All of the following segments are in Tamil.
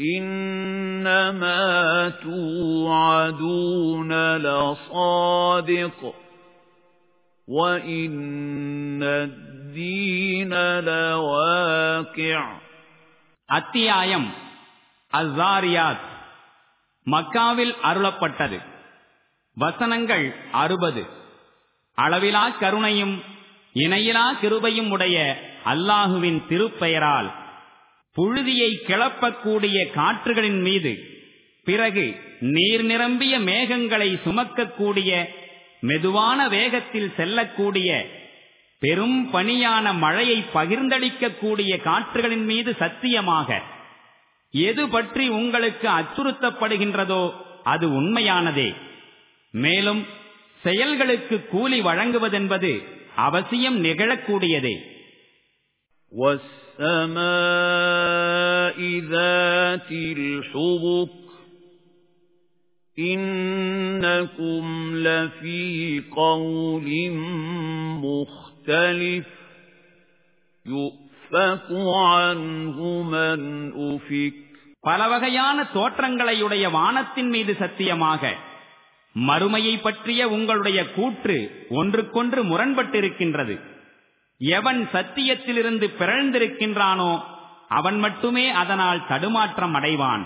إنما توعدون لصادق وإن الدين لواقع அத்தியாயம் அஸ்ஸாரியாத் மக்காவில் அருளப்பட்டது வசனங்கள் அறுபது அளவிலா கருணையும் இணையிலா கிருபையும் உடைய அல்லாஹுவின் திருப்பெயரால் புழுதியை கிளப்பக்கூடிய காற்றுகளின் மீது. பிறகு நீர் நிரம்பிய மேகங்களை சுமக்கக்கூடிய மெதுவான வேகத்தில் செல்லக்கூடிய பெரும் பணியான மழையை பகிர்ந்தளிக்கக்கூடிய காற்றுகளின் மீது சத்தியமாக எது பற்றி உங்களுக்கு அச்சுறுத்தப்படுகின்றதோ அது உண்மையானதே. மேலும் செயல்களுக்கு கூலி வழங்குவதென்பது அவசியம் நிகழக்கூடியதே. والسماء ذات الحبك إنكم لفي قول مختلف يؤفك عنه من أفك பல வகையான தோற்றங்களையுடைய வானத்தின் மீது சத்தியமாக மறுமையை பற்றிய உங்களுடைய கூற்று ஒன்றுக்கொன்று முரண்பட்டிருக்கின்றது எவன் சத்தியத்திலிருந்து பிறழ்ந்திருக்கின்றானோ அவன் மட்டுமே அதனால் தடுமாற்றம் அடைவான்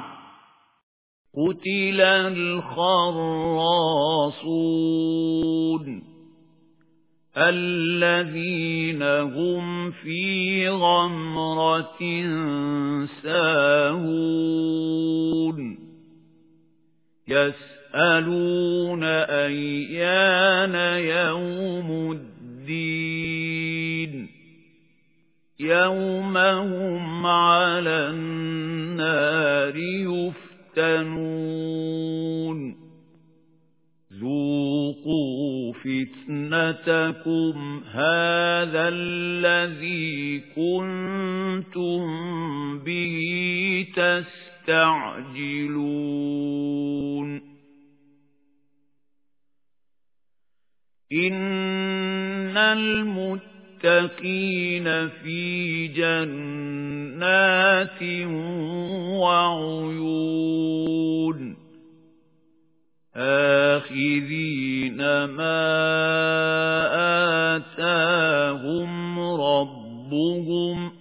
قتل الخراصون الذين هم في غمرة ساهون يسألون أيان يوم الدين يوم هم على النار يفتنون ذوقوا فتنتكم هذا الذي كنتم به تستعجلون إن المتقين في جنات وعيون آخذين ما آتاهم ربهم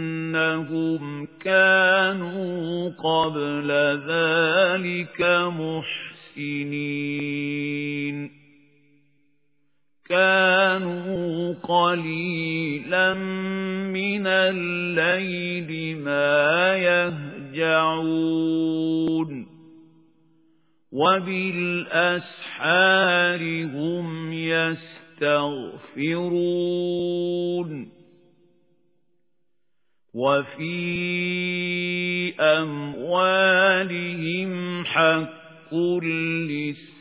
إنهم كانوا قبل ذلك محسنين كانوا قليلا من الليل ما يهجعون. وبالأسحار هم يستغفرون. وفي أموالهم حق للسائل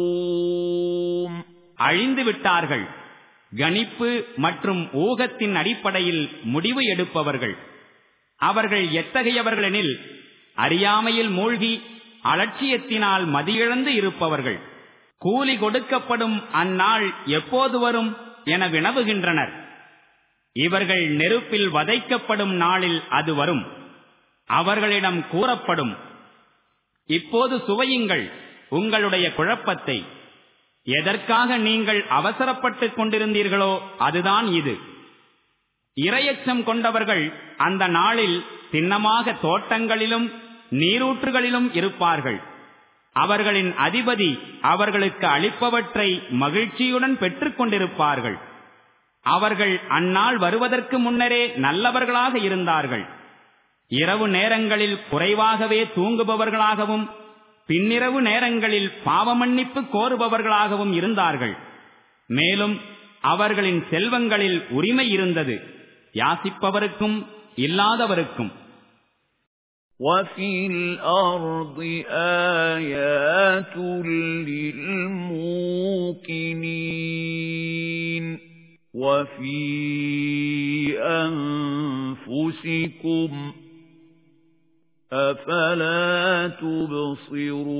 والمحروم அழிந்து விட்டார்கள் கணிப்பு மற்றும் ஊகத்தின் அடிப்படையில் முடிவு எடுப்பவர்கள் அவர்கள் எத்தகையவர்களெனில் அறியாமையில் மூழ்கி அலட்சியத்தினால் மதியிழந்து இருப்பவர்கள் கூலி கொடுக்கப்படும் அந்நாள் எப்போது வரும் என வினவுகின்றனர் இவர்கள் நெருப்பில் வதைக்கப்படும் நாளில் அது வரும் அவர்களிடம் கூறப்படும். இப்போது சுவையுங்கள் உங்களுடைய குழப்பத்தை. எதற்காக நீங்கள் அவசரப்பட்டுக் கொண்டிருந்தீர்களோ அதுதான் இது. இரையச்சம் கொண்டவர்கள் அந்த நாளில் சின்னமாக தோட்டங்களிலும் நீரூற்றுகளிலும் இருப்பார்கள். அவர்களின் அதிபதி அவர்களுக்கு அளிப்பவற்றை மகிழ்ச்சியுடன் பெற்றுக் கொண்டிருப்பார்கள். அவர்கள் அந்நாள் வருவதற்கு முன்னரே நல்லவர்களாக இருந்தார்கள். இரவு நேரங்களில் குறைவாகவே தூங்குபவர்களாகவும் பின்னிரவு நேரங்களில் பாவமன்னிப்பு கோருபவர்களாகவும் இருந்தார்கள் மேலும் அவர்களின் செல்வங்களில் உரிமை இருந்தது யாசிப்பவருக்கும் இல்லாதவருக்கும் وَفِي الْأَرْضِ آيَاتٌ لِلْمُوقِنِينَ وَفِي أَنفُسِكُمْ أَفَلَا تُبْصِرُونَ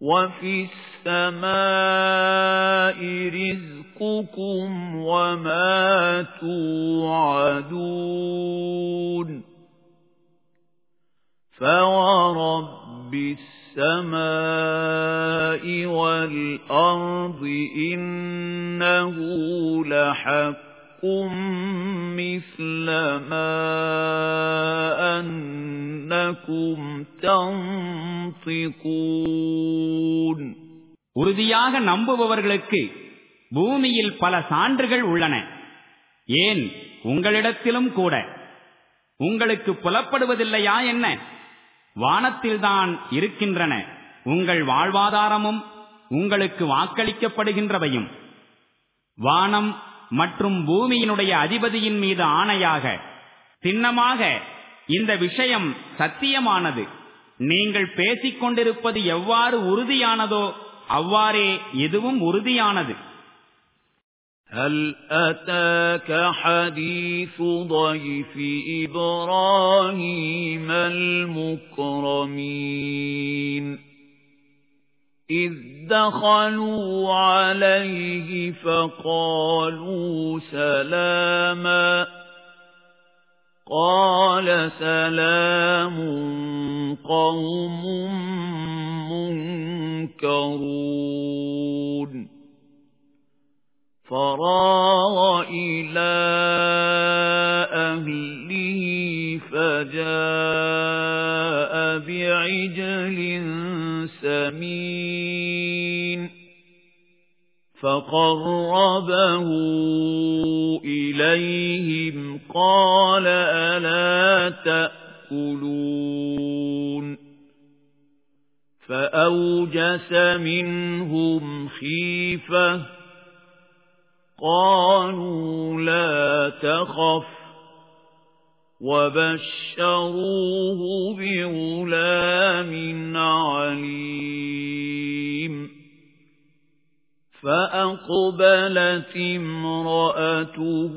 وَفِي السَّمَاءِ رِزْقُكُمْ وَمَا تُوعَدُونَ فَوَرَبِّ السَّمَاءِ وَالْأَرْضِ إِنَّهُ لَحَقٌّ مثل ما أنكم تنطقون உறுதியாக நம்புபவர்களுக்கு பூமியில் பல சான்றுகள் உள்ளன ஏன் உங்களிடத்திலும் கூட உங்களுக்கு புலப்படுவதில்லையா என்ன வானத்தில்தான் இருக்கின்றன உங்கள் வாழ்வாதாரமும் உங்களுக்கு வாக்களிக்கப்படுகின்றவையும் வானம் மற்றும் பூமியினுடைய அதிபதியின் மீது ஆணையாக சின்னமாக இந்த விஷயம் சத்தியமானது நீங்கள் பேசிக் கொண்டிருப்பது எவ்வாறு உறுதியானதோ அவ்வாறே எதுவும் உறுதியானது هل أتاك حديث ضيف إبراهيم المكرمين إذ دخلوا عليه فقالوا سلاما قال سلام قوم منكرون فراغ إلى أهله فجاء بعجل سمين فقربه إليهم قال ألا تأكلون فأوجس منهم خيفة قالوا لا تخف وَبَشَّرُوهُ بِغُلَامٍ عَلِيمٍ. فَأَقْبَلَتِ امْرَأَتُهُ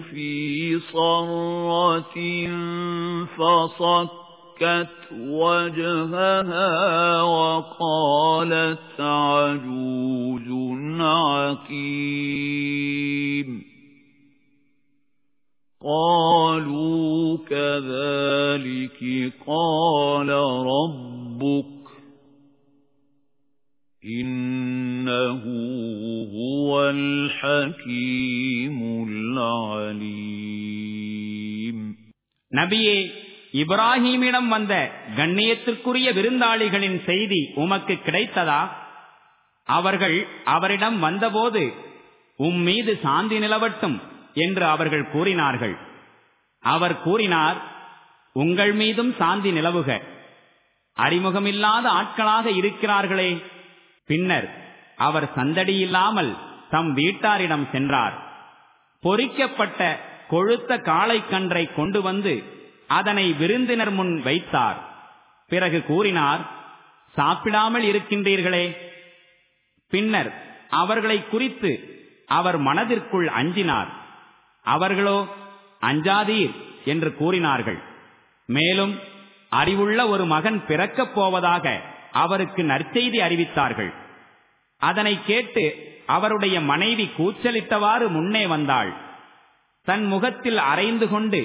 فِي صَرَّةٍ فَصَكَّتْ وَجْهَهَا وَقَالَتْ عَجُوزٌ عَقِيمٌ قالوا كذلك قال ربك إنه هو الحكيم العليم நபியே இப்ராஹீமிடம் வந்த கண்ணியத்திற்குரிய விருந்தாளிகளின் செய்தி உமக்கு கிடைத்ததா? அவர்கள் அவரிடம் வந்தபோது உம் மீது சாந்தி நிலவட்டும் என்று அவர்கள் கூறினார்கள். அவர் கூறினார் உங்கள் மீதும் சாந்தி நிலவுக. அறிமுகமில்லாத ஆட்களாக இருக்கிறார்களே. பின்னர் அவர் சந்தடியில்லாமல் தம் வீட்டாரிடம் சென்றார். பொறிக்கப்பட்ட கொழுத்த காளைக்கன்றை கொண்டு வந்து அதனை விருந்தினர் முன் வைத்தார். பிறகு கூறினார் சாப்பிடாமல் இருக்கின்றீர்களே. பின்னர் அவர்களை குறித்து அவர் மனதிற்குள் அஞ்சினார். அவர்களோ அஞ்சாதீர் என்று கூறினார்கள். மேலும் அறிவுள்ள ஒரு மகன் பிறக்கப் போவதாக அவருக்கு நற்செய்தி அறிவித்தார்கள். அதனை கேட்டு அவருடைய மனைவி கூச்சலிட்டவாறு முன்னே வந்தாள். தன் முகத்தில் அரைந்து கொண்டு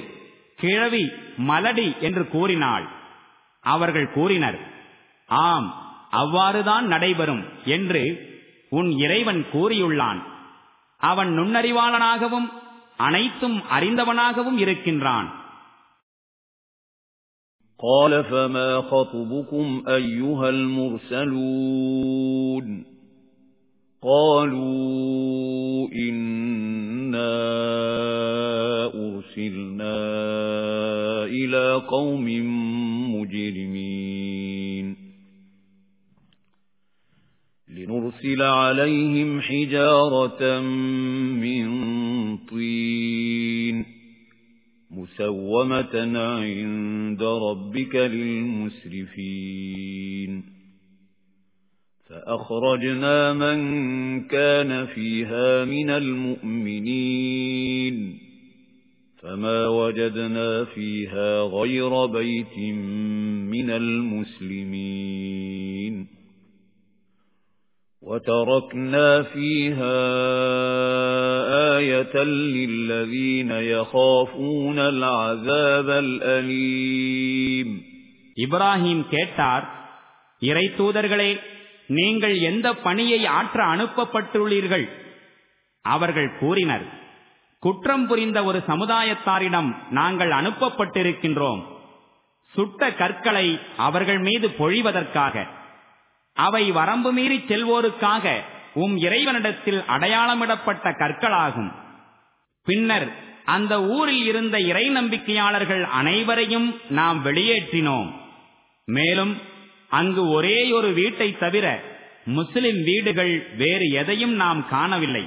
கிழவி மலடி என்று கூறினாள் அவர்கள் கூறினர் ஆம் அவ்வாறுதான் நடைபெறும் என்று உன் இறைவன் கூறியுள்ளான் அவன் நுண்ணறிவாளனாகவும் அனைத்தும் அறிந்தவனாகவும் இருக்கின்றான் قال فما خطبكم أيها المرسلون قالوا إنا أرسلنا إلى قوم مجرمين. فَلْيُرْسِلْ عَلَيْهِمْ حِجَارَةً مِّن طِينٍ مُسَوَّمَةً عِندَ رَبِّكَ لِلْمُسْرِفِينَ. فَأَخْرَجْنَا مَن كَانَ فِيهَا مِنَ الْمُؤْمِنِينَ. فَمَا وَجَدْنَا فِيهَا غَيْرَ بَيْتٍ مِنَ الْمُسْلِمِينَ وَتَرَكْنَا فِيهَا آيَةً لِّلَّذِينَ يَخَافُونَ الْعَذَابَ الْأَلِيمَ இப்ராஹிம் கேட்டார் இறை தூதர்களே நீங்கள் எந்த பணியை ஆற்ற அனுப்பப்பட்டுள்ளீர்கள் அவர்கள் கூறினர் குற்றம் புரிந்த ஒரு சமுதாயத்தாரிடம் நாங்கள் அனுப்பப்பட்டிருக்கின்றோம். சுட்ட கற்களை அவர்கள் மீது பொழிவதற்காக. அவை வரம்பு மீறி செல்வோருக்காக உம் இறைவனிடத்தில் அடையாளமிடப்பட்ட கற்களாகும். பின்னர் அந்த ஊரில் இருந்த இறை நம்பிக்கையாளர்கள் அனைவரையும் நாம் வெளியேற்றினோம். மேலும் அங்கு ஒரே ஒரு வீட்டை தவிர முஸ்லிம் வீடுகள் வேறு எதையும் நாம் காணவில்லை.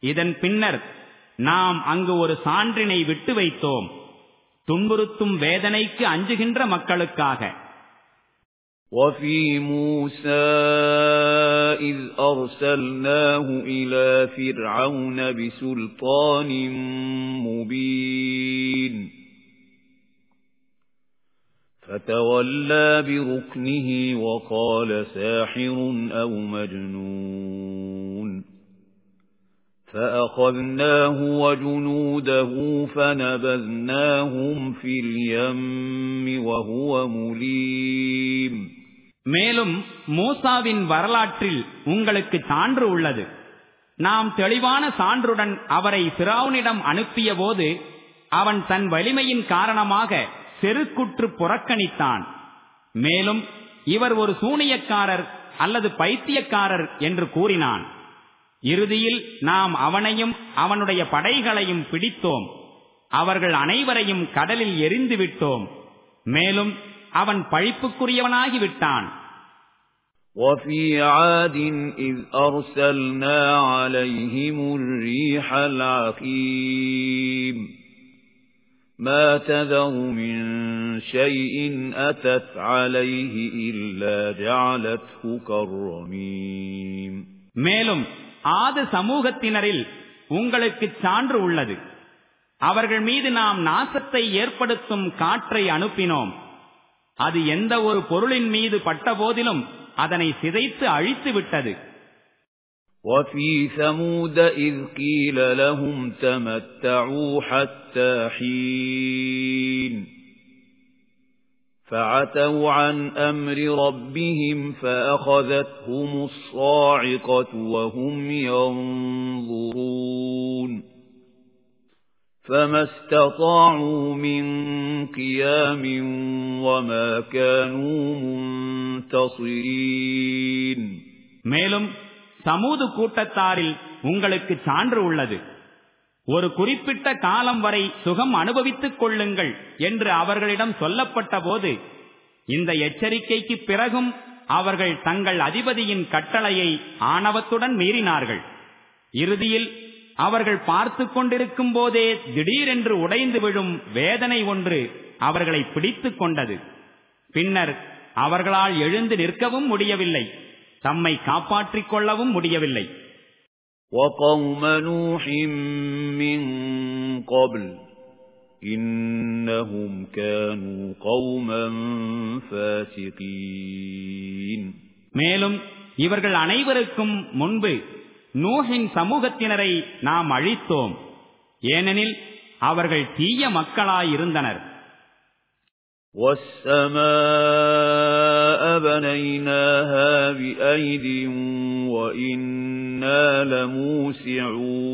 இதன் பின்னர் நாம் அங்கு ஒரு சான்றினை விட்டு வைத்தோம் துன்புறுத்தும் வேதனைக்கு அஞ்சுகின்ற மக்களுக்காக وَفِي مُوسَى إِذْ أَرْسَلْنَاهُ إِلَى فِرْعَوْنَ بِسُلْطَانٍ مُبِينٍ فَتَوَلَّى بِرُكْنِهِ وَقَالَ سَاحِرٌ أَوْ مَجْنُونٌ فَأَخَذْنَاهُ وَجُنُودَهُ فَنَبَذْنَاهُمْ فِي الْيَمِّ وَهُوَ مُلِيمٌ மேலும் மூசாவின் வரலாற்றில் உங்களுக்கு சான்று உள்ளது நாம் தெளிவான சான்றுடன் அவரை பிராவுனிடம் அனுப்பிய போது அவன் தன் வலிமையின் காரணமாக செருக்குற்று புறக்கணித்தான் மேலும் இவர் ஒரு சூனியக்காரர் அல்லது பைத்தியக்காரர் என்று கூறினான் இறுதியில் நாம் அவனையும் அவனுடைய படைகளையும் பிடித்தோம் அவர்கள் அனைவரையும் கடலில் எரிந்து விட்டோம் மேலும் அவன் பழிப்புக்குரியவனாகிவிட்டான் وَفِي عَادٍ إِذْ أَرْسَلْنَا عَلَيْهِمُ الرِّيحَ الْعَقِيمَ مَا تَذَرُ مِن شَيْءٍ أَتَتْ عَلَيْهِ إِلَّا جَعَلَتْهُ كَالرَّمِيمِ மேலும் ஆது சமூகத்தினரில் உங்களுக்கு சான்று உள்ளது அவர்கள் மீது நாம் நாசத்தை ஏற்படுத்தும் காற்றை அனுப்பினோம் அது எந்த ஒரு பொருளின் மீது பட்ட போதிலும் அதனை சிதைத்து அழித்து விட்டது وَفِي ثَمُودَ إِذْ قِيلَ لَهُمْ تَمَتَّعُوا حَتَّى حِينٍ فَعَتَوْا عَنْ أَمْرِ رَبِّهِمْ فَأَخَذَتْهُمُ الصَّاعِقَةُ وَهُمْ يَنظُرُونَ فَمَا اسْتَطَاعُوا مِنْ قِيَامٍ وَمَا كَانُوا مُنْتَصِرِينَ மேலும் சமூது கூட்டத்தாரில் உங்களுக்கு சான்று உள்ளது ஒரு குறிப்பிட்ட காலம் வரை சுகம் அனுபவித்துக் கொள்ளுங்கள் என்று அவர்களிடம் சொல்லப்பட்ட போது இந்த எச்சரிக்கைக்கு பிறகும் அவர்கள் தங்கள் அதிபதியின் கட்டளையை ஆணவத்துடன் மீறினார்கள். இறுதியில் அவர்கள் பார்த்து கொண்டிருக்கும் போதே திடீரென்று உடைந்து விழும் வேதனை ஒன்று அவர்களை பிடித்துக் கொண்டது. பின்னர் அவர்களால் எழுந்து நிற்கவும் முடியவில்லை. தம்மை காப்பாற்றிக் கொள்ளவும் முடியவில்லை. وَقَوْمَ نُوحٍ مِّن قَبْلُ إِنَّهُمْ كَانُوا قَوْمًا فَاسِقِينَ மேலும் இவர்கள் அனைவருக்கும் முன்பு நூஹின் சமூகத்தினரை நாம் அழித்தோம் ஏனெனில் அவர்கள் தீய மக்களாயிருந்தனர் وَالسَّمَاءَ بَنَيْنَاهَا بِأَيْدٍ وَإِنَّا لَمُوسِعُونَ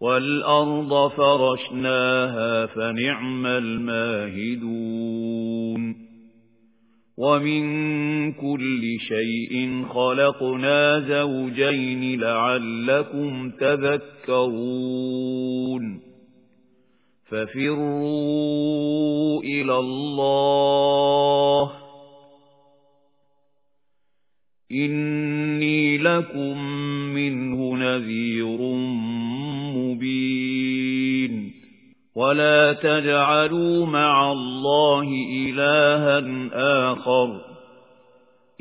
وَالْأَرْضَ فَرَشْنَاهَا فَنِعْمَ الْمَاهِدُونَ وَمِن كُلِّ شَيْءٍ خَلَقْنَا زَوْجَيْنِ لَعَلَّكُمْ تَذَكَّرُونَ فَفِرُّوا إِلَى اللَّهِ إِنِّي لَكُمْ مِنْهُ نَذِيرٌ مُبِينٌ وَلَا تَجْعَلُوا مَعَ اللَّهِ إِلَٰهًا آخَرَ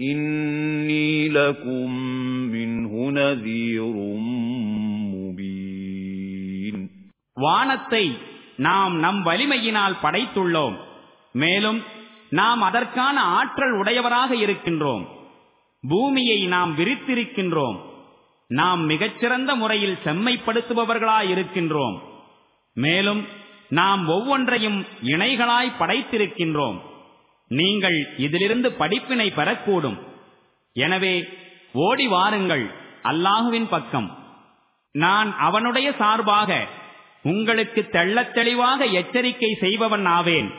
إِنِّي لَكُمْ مِنْهُ نَذِيرٌ مُبِينٌ வானத்தை நாம் நம் வலிமையினால் படைத்துள்ளோம் மேலும் நாம் அதற்கான ஆற்றல் உடையவராக இருக்கின்றோம் பூமியை நாம் விரித்திருக்கின்றோம். நாம் மிகச்சிறந்த முறையில் செம்மைப்படுத்துபவர்களாயிருக்கின்றோம். மேலும் நாம் ஒவ்வொன்றையும் இணைகளாய் படைத்திருக்கின்றோம். நீங்கள் இதிலிருந்து படிப்பினை பெறக்கூடும். எனவே ஓடி வாருங்கள் அல்லாஹுவின் பக்கம். நான் அவனுடைய சார்பாக உங்களுக்கு தெள்ளத் தெளிவாக எச்சரிக்கை செய்பவன் ஆவேன்.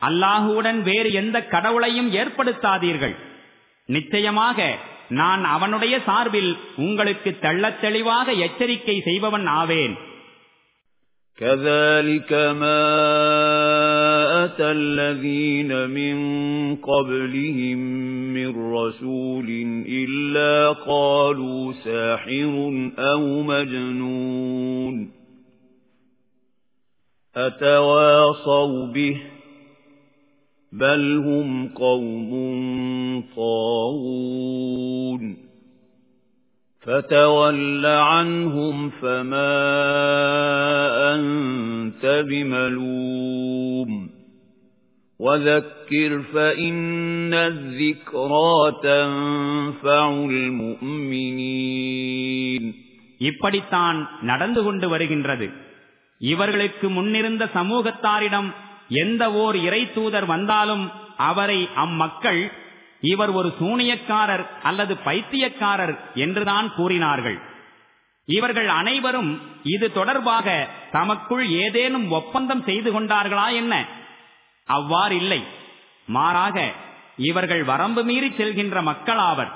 அல்லாஹுவுடன் வேறு எந்த கடவுளையும் ஏற்படுத்தாதீர்கள். நிச்சயமாக நான் அவனுடைய சார்பில் உங்களுக்கு தெள்ளத் தெளிவாக எச்சரிக்கை செய்பவன் ஆவேன் كذلك ما أتى الذين من قبلهم من رسول إلا قالوا ساحر أو مجنون أتواصوا به بل هم قوم طاغون فتول عنهم فما أنت بملوم وذكر فإن الذكرى تنفع المؤمنين இப்படித்தான் நடந்து கொண்டு வருகின்றது இவர்களுக்கு முன்னிருந்த சமூகத்தாரிடம் எந்த ஓர் இறை தூதர் வந்தாலும் அவரை அம்மக்கள் இவர் ஒரு சூனியக்காரர் அல்லது பைத்தியக்காரர் என்றுதான் கூறினார்கள். இவர்கள் அனைவரும் இது தொடர்பாக தமக்குள் ஏதேனும் ஒப்பந்தம் செய்து கொண்டார்களா என்ன? அவ்வாறில்லை மாறாக இவர்கள் வரம்பு மீறி செல்கின்ற மக்களாவர்.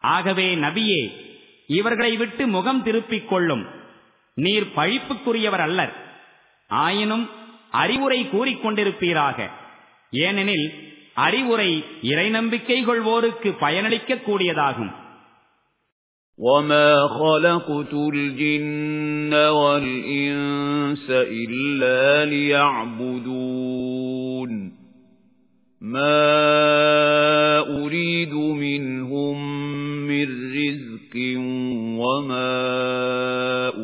ஆகவே நபியே இவர்களை விட்டு முகம் திருப்பிக் கொள்ளும். நீர் பழிப்புக்குரியவர் அல்லர். ஆயினும் அறிவுரை கூறிக்கொண்டிருப்பீராக ஏனெனில் அறிவுரை இறை நம்பிக்கை கொள்வோருக்கு பயனளிக்க கூடியதாகும் وَمَا خَلَقْتُ الْجِنَّ وَالْإِنسَ إِلَّا لِيَعْبُدُونَ مَا أُرِيدُ مِنْهُمْ مِنْ رِزْقٍ وَمَا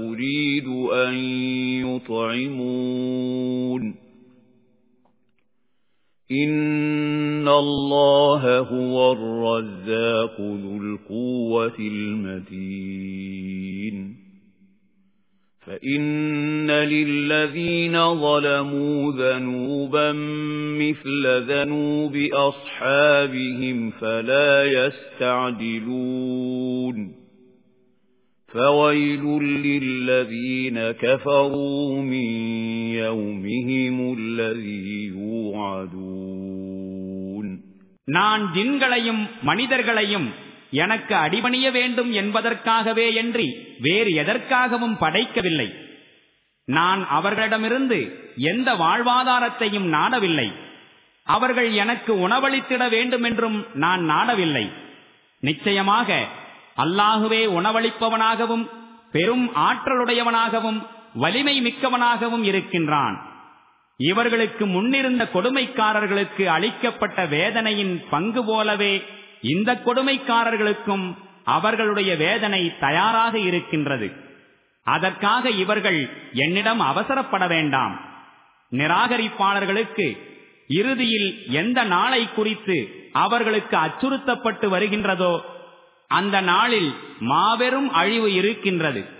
أُرِيدُ أَنْ يُطْعِمُونَ إِنَّ اللَّهَ هُوَ الرَّزَّاقُ ذُو الْقُوَّةِ الْمَتِينُ فَإِنَّ لِلَّذِينَ ظَلَمُوا ذَنُوبًا مِثْلَ ذَنُوبِ أَصْحَابِهِمْ فَلَا يَسْتَعْجِلُونَ فَوَيْلٌ لِّلَّذِينَ كَفَرُوا مِن يَوْمِهِمُ الَّذِي يُوعَدُونَ நான் ஜின்களையும் மனிதர்களையும் எனக்கு அடிபணிய வேண்டும் என்பதற்காகவே என்று வேறு எதற்காகவும் படைக்கவில்லை நான் அவர்களிடமிருந்து எந்த வாழ்வாதாரத்தையும் நாடவில்லை அவர்கள் எனக்கு உணவளித்திட வேண்டுமென்றும் நான் நாடவில்லை நிச்சயமாக அல்லாகுவே உணவளிப்பவனாகவும் பெரும் ஆற்றலுடையவனாகவும் வலிமை மிக்கவனாகவும் இருக்கின்றான். இவர்களுக்கு முன்னிருந்த கொடுமைக்காரர்களுக்கு அளிக்கப்பட்ட வேதனையின் பங்கு போலவே இந்த கொடுமைக்காரர்களுக்கும் அவர்களுடைய வேதனை தயாராக இருக்கின்றது. அதற்காக இவர்கள் என்னிடம் அவசரப்பட வேண்டாம். நிராகரிப்பாளர்களுக்கு இறுதியில் எந்த நாளை குறித்து அவர்களுக்கு அச்சுறுத்தப்பட்டு வருகின்றதோ அந்த நாளில் மாபெரும் அழிவு இருக்கின்றது.